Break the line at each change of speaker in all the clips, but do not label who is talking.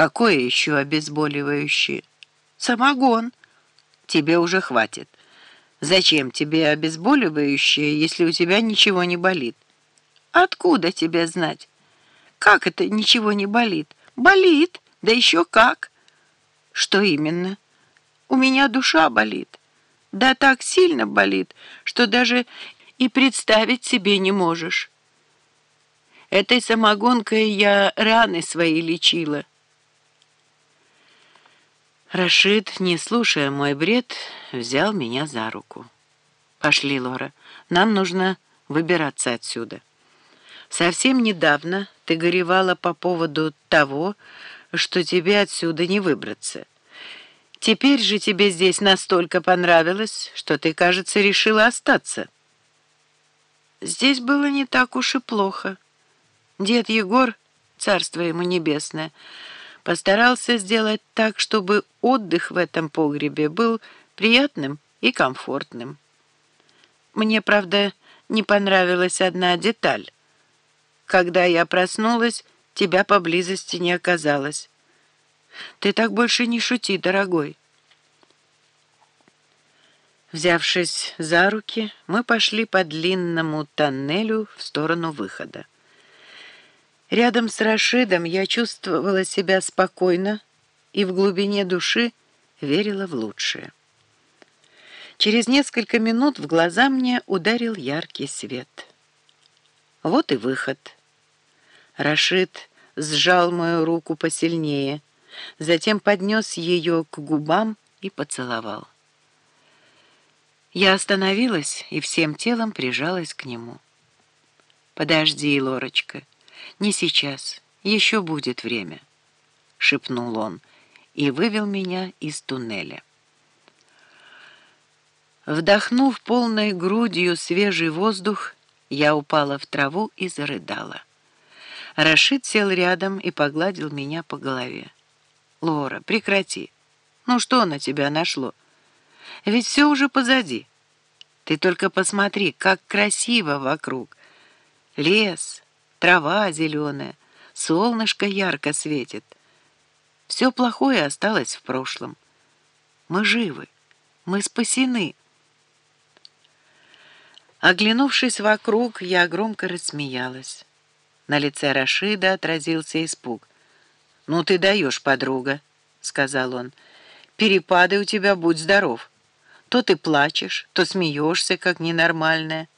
Какое еще обезболивающее? Самогон. Тебе уже хватит. Зачем тебе обезболивающее, если у тебя ничего не болит? Откуда тебе знать? Как это ничего не болит? Болит, да еще как. Что именно? У меня душа болит. Да так сильно болит, что даже и представить себе не можешь. Этой самогонкой я раны свои лечила. Рашид, не слушая мой бред, взял меня за руку. «Пошли, Лора, нам нужно выбираться отсюда. Совсем недавно ты горевала по поводу того, что тебе отсюда не выбраться. Теперь же тебе здесь настолько понравилось, что ты, кажется, решила остаться». Здесь было не так уж и плохо. Дед Егор, царство ему небесное, постарался сделать так, чтобы отдых в этом погребе был приятным и комфортным. Мне, правда, не понравилась одна деталь. Когда я проснулась, тебя поблизости не оказалось. Ты так больше не шути, дорогой. Взявшись за руки, мы пошли по длинному тоннелю в сторону выхода. Рядом с Рашидом я чувствовала себя спокойно и в глубине души верила в лучшее. Через несколько минут в глаза мне ударил яркий свет. Вот и выход. Рашид сжал мою руку посильнее, затем поднес ее к губам и поцеловал. Я остановилась и всем телом прижалась к нему. «Подожди, Лорочка». «Не сейчас, еще будет время», — шепнул он и вывел меня из туннеля. Вдохнув полной грудью свежий воздух, я упала в траву и зарыдала. Рашид сел рядом и погладил меня по голове. «Лора, прекрати. Ну что на тебя нашло? Ведь все уже позади. Ты только посмотри, как красиво вокруг. Лес, трава зеленая, солнышко ярко светит. Все плохое осталось в прошлом. Мы живы, мы спасены. Оглянувшись вокруг, я громко рассмеялась. На лице Рашида отразился испуг. «Ну ты даешь, подруга», — сказал он. «Перепады у тебя, будь здоров. То ты плачешь, то смеешься, как ненормальная».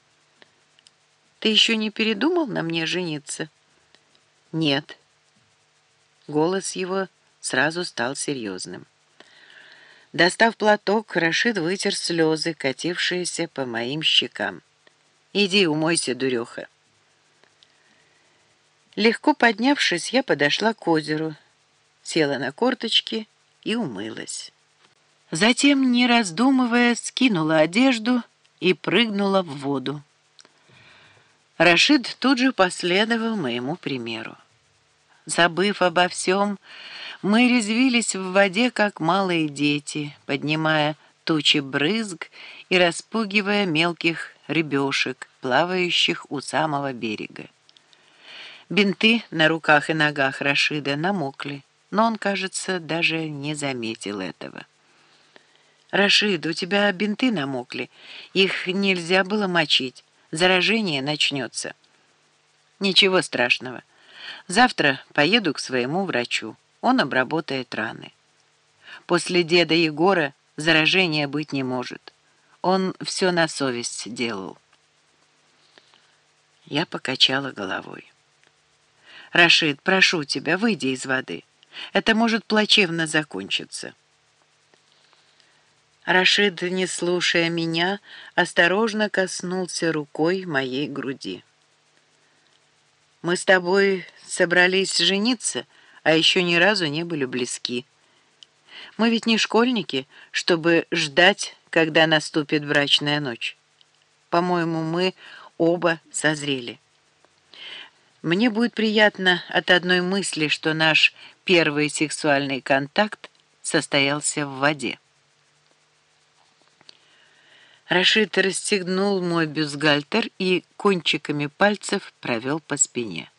Ты еще не передумал на мне жениться? Нет. Голос его сразу стал серьезным. Достав платок, Рашид вытер слезы, катившиеся по моим щекам. «Иди, умойся, дуреха». Легко поднявшись, я подошла к озеру, села на корточки и умылась. Затем, не раздумывая, скинула одежду и прыгнула в воду. Рашид тут же последовал моему примеру. Забыв обо всем, мы резвились в воде, как малые дети, поднимая тучи брызг и распугивая мелких рыбешек, плавающих у самого берега. Бинты на руках и ногах Рашида намокли, но он, кажется, даже не заметил этого. «Рашид, у тебя бинты намокли, их нельзя было мочить» заражение начнется. Ничего страшного. Завтра поеду к своему врачу. Он обработает раны. После деда Егора заражения быть не может. Он все на совесть делал. Я покачала головой. «Рашид, прошу тебя, выйди из воды. Это может плачевно закончиться». Рашид, не слушая меня, осторожно коснулся рукой моей груди. «Мы с тобой собрались жениться, а еще ни разу не были близки. Мы ведь не школьники, чтобы ждать, когда наступит брачная ночь. По-моему, мы оба созрели. Мне будет приятно от одной мысли, что наш первый сексуальный контакт состоялся в воде. Рашид расстегнул мой бюстгальтер и кончиками пальцев провел по спине.